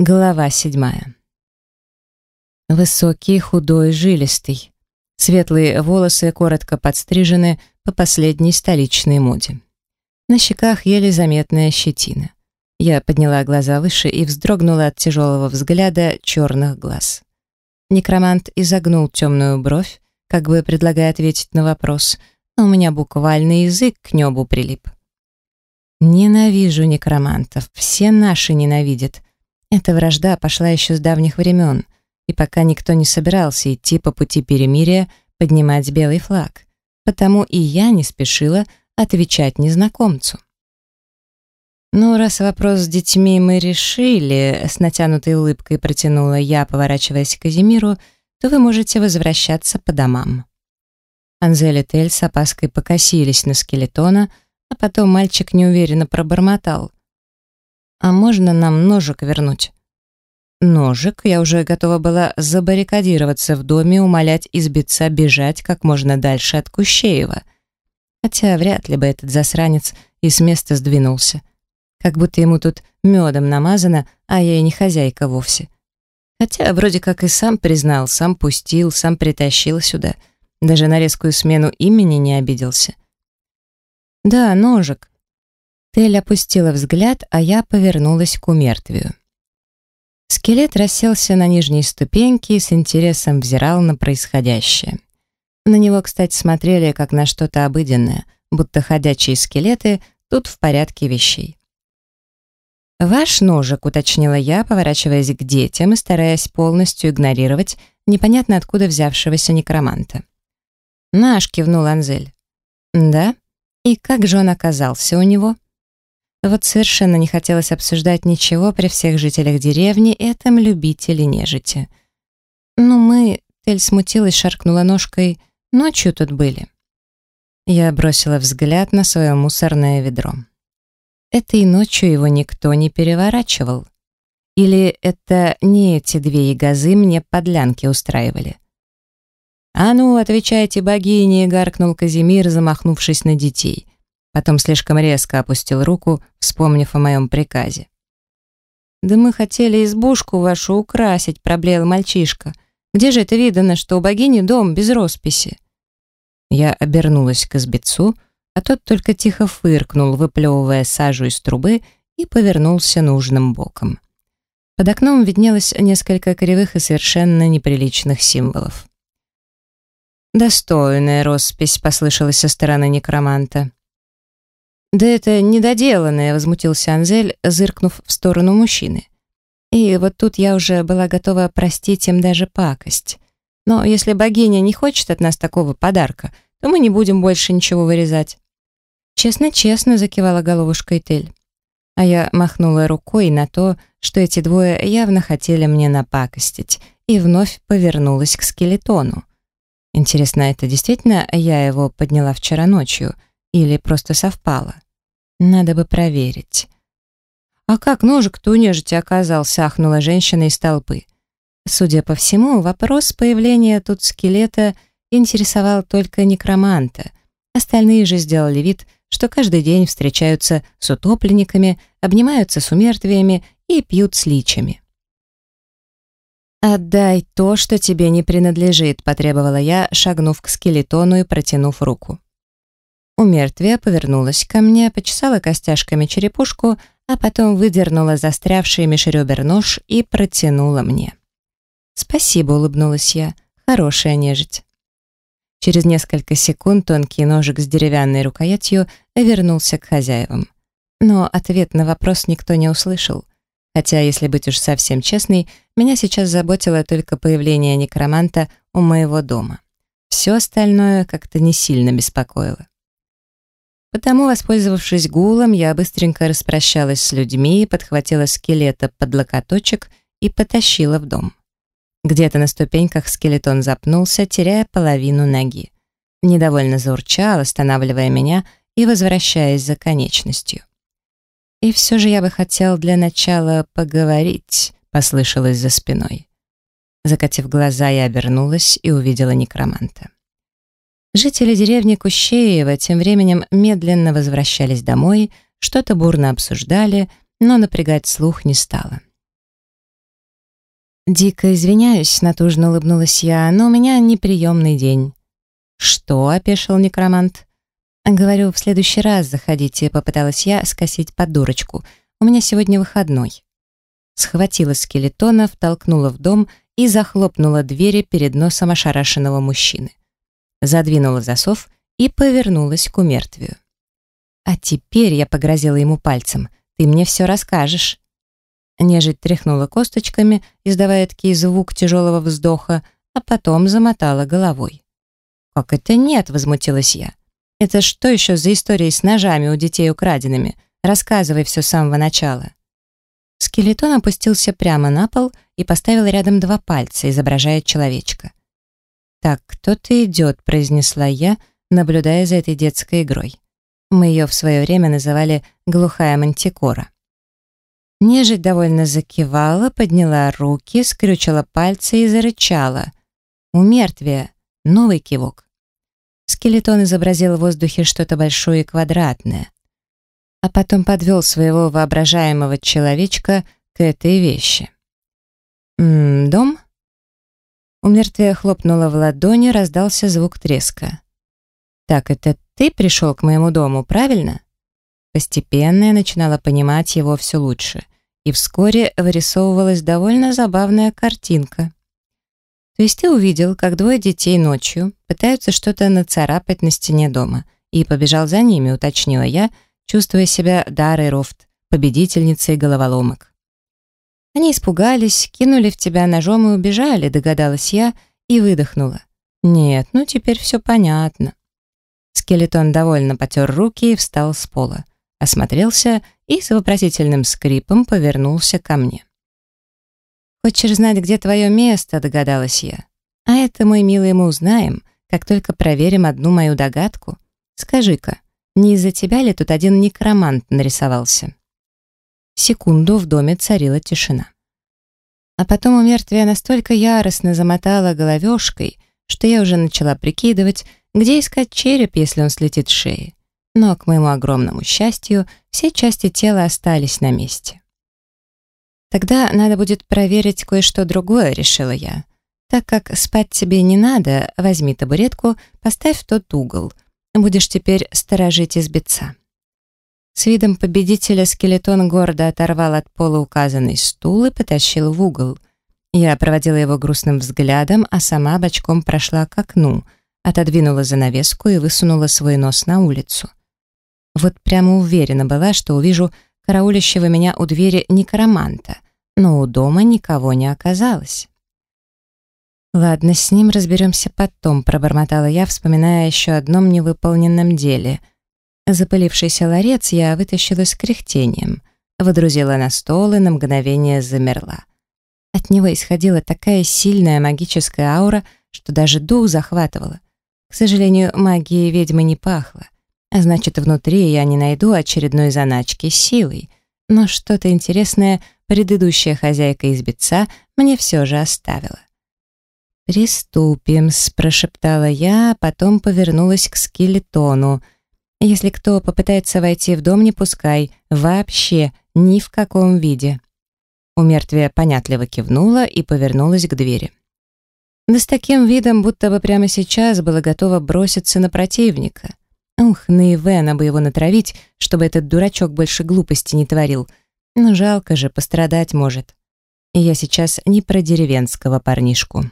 Глава седьмая. Высокий, худой, жилистый. Светлые волосы коротко подстрижены по последней столичной моде. На щеках еле заметная щетина. Я подняла глаза выше и вздрогнула от тяжелого взгляда черных глаз. Некромант изогнул темную бровь, как бы предлагая ответить на вопрос, но у меня буквально язык к небу прилип. Ненавижу некромантов, все наши ненавидят. Эта вражда пошла еще с давних времен, и пока никто не собирался идти по пути перемирия, поднимать белый флаг. Потому и я не спешила отвечать незнакомцу. «Ну, раз вопрос с детьми мы решили», — с натянутой улыбкой протянула я, поворачиваясь к Казимиру, «то вы можете возвращаться по домам». Анзель и Тель с опаской покосились на скелетона, а потом мальчик неуверенно пробормотал. «А можно нам ножик вернуть?» Ножик, я уже готова была забаррикадироваться в доме, умолять избиться бежать как можно дальше от Кущеева. Хотя вряд ли бы этот засранец и с места сдвинулся. Как будто ему тут медом намазано, а я и не хозяйка вовсе. Хотя вроде как и сам признал, сам пустил, сам притащил сюда. Даже на резкую смену имени не обиделся. «Да, ножик», Тель опустила взгляд, а я повернулась к умертвию. Скелет расселся на нижней ступеньке и с интересом взирал на происходящее. На него, кстати, смотрели как на что-то обыденное, будто ходячие скелеты тут в порядке вещей. «Ваш ножик», — уточнила я, поворачиваясь к детям и стараясь полностью игнорировать непонятно откуда взявшегося некроманта. «Наш», — кивнул Анзель. «Да? И как же он оказался у него?» Вот совершенно не хотелось обсуждать ничего при всех жителях деревни, этом любители нежити. «Ну, мы...» — Тель смутилась, шаркнула ножкой. «Ночью тут были». Я бросила взгляд на свое мусорное ведро. Этой ночью его никто не переворачивал. Или это не эти две ягозы мне подлянки устраивали? «А ну, отвечайте, богине!» — гаркнул Казимир, замахнувшись на детей. Потом слишком резко опустил руку, вспомнив о моем приказе. «Да мы хотели избушку вашу украсить», — проблеял мальчишка. «Где же это видано, что у богини дом без росписи?» Я обернулась к избецу, а тот только тихо фыркнул, выплевывая сажу из трубы, и повернулся нужным боком. Под окном виднелось несколько кривых и совершенно неприличных символов. «Достойная роспись», — послышалась со стороны некроманта. «Да это недоделанное», — возмутился Анзель, зыркнув в сторону мужчины. И вот тут я уже была готова простить им даже пакость. Но если богиня не хочет от нас такого подарка, то мы не будем больше ничего вырезать. Честно-честно закивала головушкой Тель. А я махнула рукой на то, что эти двое явно хотели мне напакостить, и вновь повернулась к скелетону. Интересно, это действительно я его подняла вчера ночью — или просто совпало? Надо бы проверить. «А как ножик-то у нежити оказался?» — ахнула женщина из толпы. Судя по всему, вопрос появления тут скелета интересовал только некроманта. Остальные же сделали вид, что каждый день встречаются с утопленниками, обнимаются с умертвиями и пьют с личами. «Отдай то, что тебе не принадлежит», — потребовала я, шагнув к скелетону и протянув руку. У мертвия повернулась ко мне, почесала костяшками черепушку, а потом выдернула застрявший меж ребер нож и протянула мне. «Спасибо», — улыбнулась я, — «хорошая нежить». Через несколько секунд тонкий ножик с деревянной рукоятью вернулся к хозяевам. Но ответ на вопрос никто не услышал. Хотя, если быть уж совсем честной, меня сейчас заботило только появление некроманта у моего дома. Все остальное как-то не сильно беспокоило. Потому, воспользовавшись гулом, я быстренько распрощалась с людьми, подхватила скелета под локоточек и потащила в дом. Где-то на ступеньках скелетон запнулся, теряя половину ноги. Недовольно заурчал, останавливая меня и возвращаясь за конечностью. «И все же я бы хотел для начала поговорить», — послышалось за спиной. Закатив глаза, я обернулась и увидела некроманта. Жители деревни Кущеева тем временем медленно возвращались домой, что-то бурно обсуждали, но напрягать слух не стало. «Дико извиняюсь», — натужно улыбнулась я, «но у меня неприемный день». «Что?» — опешил некромант. «Говорю, в следующий раз заходите», — попыталась я скосить под дурочку. «У меня сегодня выходной». Схватила скелетона, втолкнула в дом и захлопнула двери перед носом ошарашенного мужчины. Задвинула засов и повернулась к умертвию. «А теперь я погрозила ему пальцем. Ты мне все расскажешь». Нежить тряхнула косточками, издавая такий звук тяжелого вздоха, а потом замотала головой. «Как это нет?» — возмутилась я. «Это что еще за истории с ножами у детей украденными? Рассказывай все с самого начала». Скелетон опустился прямо на пол и поставил рядом два пальца, изображая человечка. «Так, кто-то идет», — произнесла я, наблюдая за этой детской игрой. Мы ее в свое время называли «глухая мантикора». Нежить довольно закивала, подняла руки, скрючила пальцы и зарычала. У мертвия новый кивок. Скелетон изобразил в воздухе что-то большое и квадратное, а потом подвел своего воображаемого человечка к этой вещи. «М -м, «Дом?» У мертвия хлопнуло в ладони, раздался звук треска. «Так, это ты пришел к моему дому, правильно?» Постепенно я начинала понимать его все лучше, и вскоре вырисовывалась довольно забавная картинка. То есть ты увидел, как двое детей ночью пытаются что-то нацарапать на стене дома, и побежал за ними, уточнила я, чувствуя себя Дарой Рофт, победительницей головоломок. Они испугались, кинули в тебя ножом и убежали, догадалась я и выдохнула. Нет, ну теперь все понятно. Скелетон довольно потер руки и встал с пола, осмотрелся и с вопросительным скрипом повернулся ко мне. «Хочешь знать, где твое место?» — догадалась я. «А это, мой милый, мы узнаем, как только проверим одну мою догадку. Скажи-ка, не из-за тебя ли тут один некромант нарисовался?» Секунду в доме царила тишина. А потом у мертвия настолько яростно замотала головешкой, что я уже начала прикидывать, где искать череп, если он слетит с шеи. Но, к моему огромному счастью, все части тела остались на месте. Тогда надо будет проверить кое-что другое, решила я. Так как спать тебе не надо, возьми табуретку, поставь в тот угол. Будешь теперь сторожить избеца. С видом победителя скелетон гордо оторвал от пола указанный стул и потащил в угол. Я проводила его грустным взглядом, а сама бочком прошла к окну, отодвинула занавеску и высунула свой нос на улицу. Вот прямо уверена была, что увижу караулящего меня у двери некроманта, но у дома никого не оказалось. «Ладно, с ним разберемся потом», — пробормотала я, вспоминая еще одном невыполненном деле. Запылившийся ларец я вытащила с кряхтением, водрузила на стол и на мгновение замерла. От него исходила такая сильная магическая аура, что даже дух захватывала. К сожалению, магии ведьмы не пахло. А значит, внутри я не найду очередной заначки силой. Но что-то интересное предыдущая хозяйка избеца мне все же оставила. «Приступим», — прошептала я, а потом повернулась к скелетону. «Если кто попытается войти в дом, не пускай. Вообще, ни в каком виде». У мертвия понятливо кивнула и повернулась к двери. Да с таким видом, будто бы прямо сейчас была готова броситься на противника. Ух, на Ивена бы его натравить, чтобы этот дурачок больше глупости не творил. Но жалко же, пострадать может. И я сейчас не про деревенского парнишку.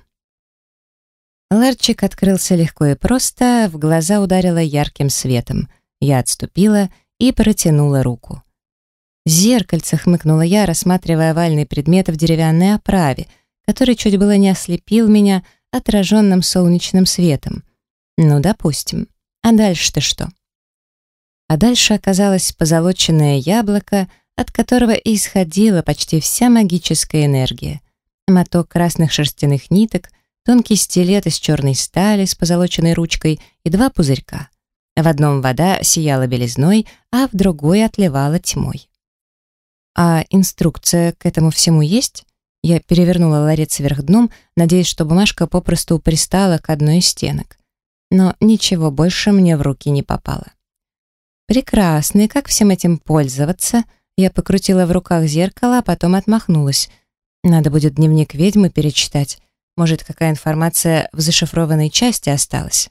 Ларчик открылся легко и просто, в глаза ударило ярким светом. Я отступила и протянула руку. Зеркальце хмыкнула я, рассматривая овальный предмет в деревянной оправе, который чуть было не ослепил меня отраженным солнечным светом. Ну, допустим. А дальше-то что? А дальше оказалось позолоченное яблоко, от которого исходила почти вся магическая энергия. Моток красных шерстяных ниток, тонкий стилет из черной стали с позолоченной ручкой и два пузырька. В одном вода сияла белизной, а в другой отливала тьмой. А инструкция к этому всему есть? Я перевернула ларец вверх дном, надеясь, что бумажка попросту пристала к одной из стенок но ничего больше мне в руки не попало. Прекрасно, и как всем этим пользоваться? Я покрутила в руках зеркало, а потом отмахнулась. Надо будет дневник ведьмы перечитать. Может, какая информация в зашифрованной части осталась.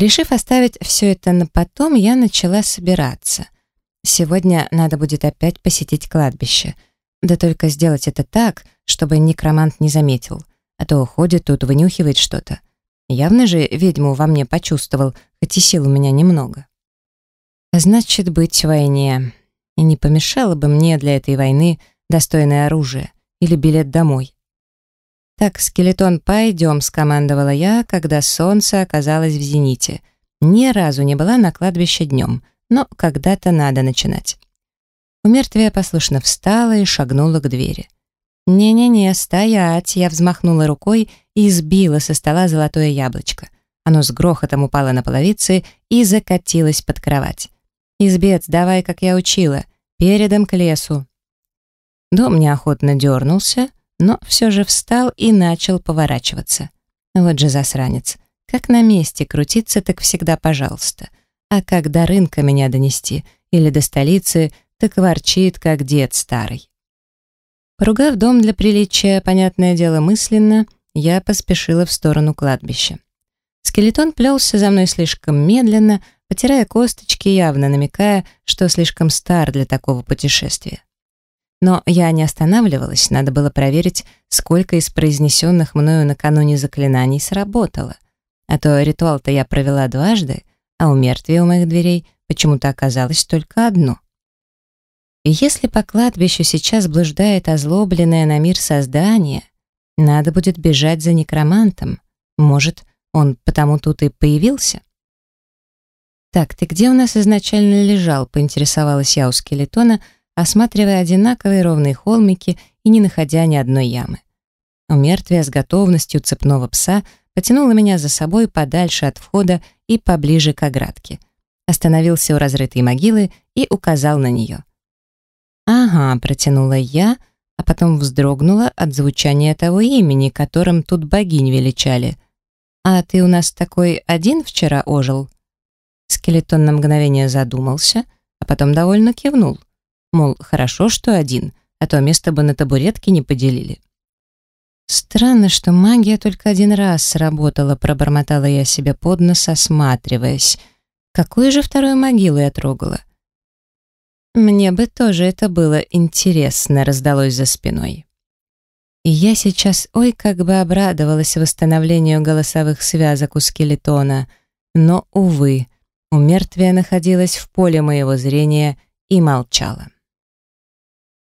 Решив оставить все это на потом, я начала собираться. Сегодня надо будет опять посетить кладбище. Да только сделать это так, чтобы некромант не заметил, а то ходит тут, вынюхивает что-то. Явно же ведьму во мне почувствовал, хоть и сил у меня немного. А значит, быть в войне. И не помешало бы мне для этой войны достойное оружие или билет домой. «Так, скелетон, пойдем», — скомандовала я, когда солнце оказалось в зените. Ни разу не была на кладбище днем, но когда-то надо начинать. У мертвия послушно встала и шагнула к двери. «Не-не-не, стоять!» Я взмахнула рукой и сбила со стола золотое яблочко. Оно с грохотом упало на половицы и закатилось под кровать. «Избец, давай, как я учила, передом к лесу». Дом неохотно дернулся, но все же встал и начал поворачиваться. Вот же засранец. Как на месте крутиться, так всегда пожалуйста. А как до рынка меня донести или до столицы, так ворчит, как дед старый. Поругав дом для приличия, понятное дело, мысленно, я поспешила в сторону кладбища. Скелетон плелся за мной слишком медленно, потирая косточки, явно намекая, что слишком стар для такого путешествия. Но я не останавливалась, надо было проверить, сколько из произнесенных мною накануне заклинаний сработало. А то ритуал-то я провела дважды, а у мертвия у моих дверей почему-то оказалось только одно. И если по кладбищу сейчас блуждает озлобленное на мир создание, надо будет бежать за некромантом. Может, он потому тут и появился? «Так, ты где у нас изначально лежал?» — поинтересовалась я у скелетона — осматривая одинаковые ровные холмики и не находя ни одной ямы. Мертвия с готовностью цепного пса потянула меня за собой подальше от входа и поближе к оградке. Остановился у разрытой могилы и указал на нее. «Ага», — протянула я, а потом вздрогнула от звучания того имени, которым тут богинь величали. «А ты у нас такой один вчера ожил?» Скелетон на мгновение задумался, а потом довольно кивнул. Мол, хорошо, что один, а то место бы на табуретке не поделили. Странно, что магия только один раз сработала, пробормотала я себе под нос, осматриваясь. Какую же вторую могилу я трогала? Мне бы тоже это было интересно, раздалось за спиной. И я сейчас, ой, как бы обрадовалась восстановлению голосовых связок у скелетона, но, увы, у мертвия находилась в поле моего зрения и молчала.